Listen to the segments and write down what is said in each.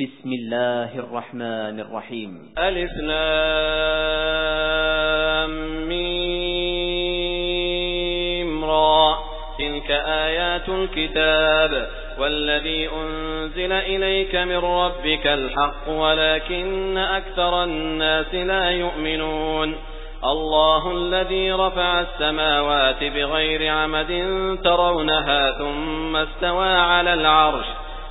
بسم الله الرحمن الرحيم. ألف لام ميم را. تلك آيات الكتاب والذي أنزل إليك من ربك الحق ولكن أكثر الناس لا يؤمنون. الله الذي رفع السماوات بغير عمد ترونها ثم استوى على العرش.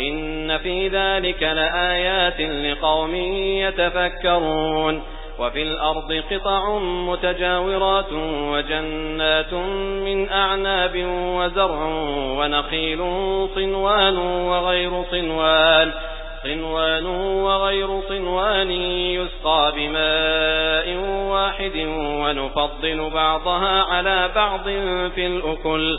إن في ذلك لآيات لقوم يتفكرون وفي الأرض قطع متجاورات وجنات من أعناب وزرع ونخيل صنوان وغير صنوان صنوان وغير صنوان يسقى بماء واحد ونفضل بعضها على بعض في الأكل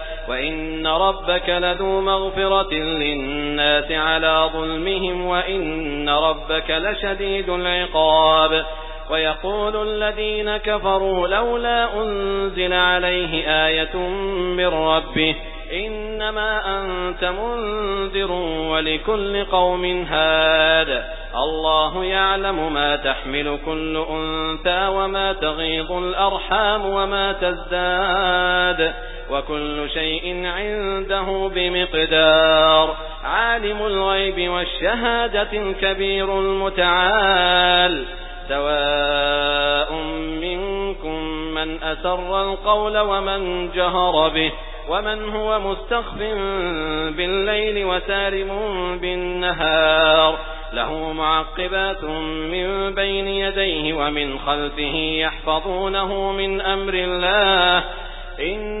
وإن ربك لذو مغفرة للناس على ظلمهم وإن ربك لشديد العقاب ويقول الذين كفروا لولا أنزل عليه آية من ربه إنما أنت منذر ولكل قوم هاد الله يعلم ما تحمل كل أنثى وما تغيض الأرحام وما تزداد وكل شيء عنده بمقدار. عالم الغيب والشهادة الكبير المتعال. سواء منكم من أسر القول ومن جهر به ومن هو مستخف بالليل وسارم بالنهار. له معقبات من بين يديه ومن خلفه يحفظونه من أمر الله. إن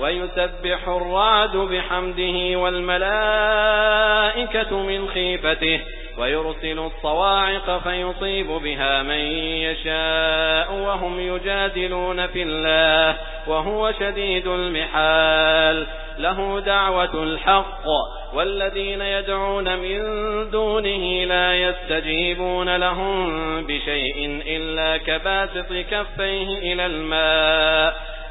ويسبح الرعد بحمده والملائكة من خيفته ويرسل الصواعق فيصيب بها من يشاء وهم يجادلون في الله وهو شديد المحال له دعوة الحق والذين يدعون من دونه لا يستجيبون لهم بشيء إلا كباسط كفيه إلى الماء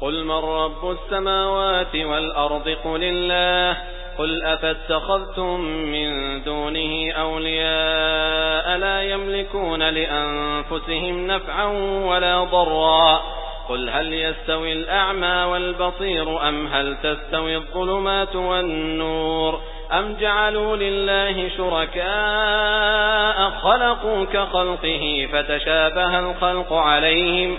قل من رب السماوات والأرض قل الله قل أفاتخذتم من دونه أولياء لا يملكون لأنفسهم نفعا ولا ضرا قل هل يستوي الأعمى والبصير أم هل تستوي الظلمات والنور أم جعلوا لله شركاء خلقوا كخلقه فتشابه الخلق عليهم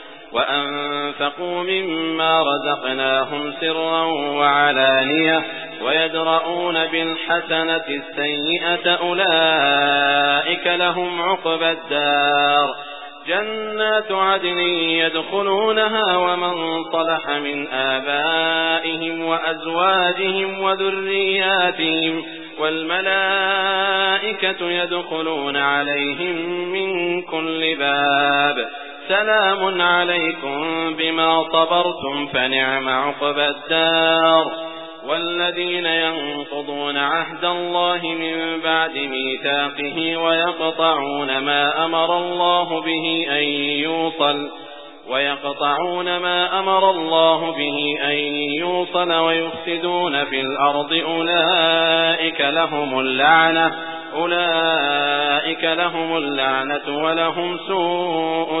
وأنفقوا مما رزقناهم سرا وعلانية ويدرؤون بالحسنة السيئة أولئك لهم عقب الدار. جنات عدن يدخلونها ومن طلح من آبائهم وأزواجهم وذرياتهم والملائكة يدخلون عليهم من كل باب. سلام عليكم بما صبرتم فنعم عقب الدار. والذين ينقضون عهد الله من بعد ميثاقه ويقطعون ما أمر الله به أن يوصل ويقطعون ما أمر الله به أن يوصل ويفسدون في الأرض. أولئك لهم اللعنة أولئك لهم اللعنة ولهم سوء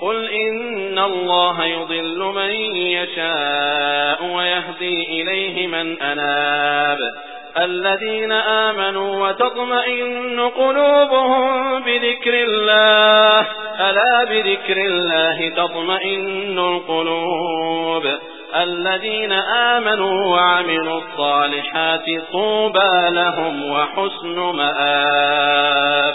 قل إن الله يضل من يشاء ويهدي إليه من أناب الذين آمنوا وتطمئن قلوبهم بذكر الله ألا بذكر الله تطمئن القلوب الذين آمنوا وعملوا الصالحات طوبى لهم وحسن مآب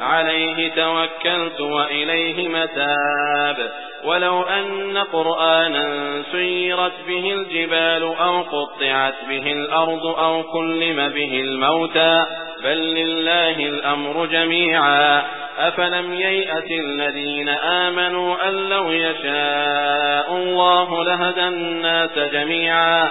عليه توكلت وإليه متاب. ولو أن قرآنا سيرت به الجبال أو قطعت به الأرض أو كلم به الموتى. بل لله الأمر جميعا. أفلم ييأت الذين آمنوا أن لو يشاء الله لهدى الناس جميعا.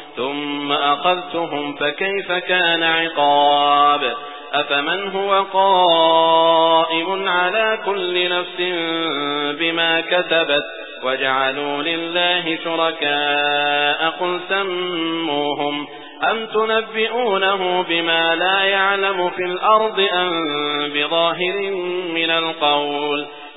ثم أخذتهم فكيف كان عقاب؟ أفمن هو قائم على كل نفس بما كتبت وجعلوا لله شركاء قل سموهم. أم تنبئونه بما لا يعلم في الأرض أم بظاهر من القول؟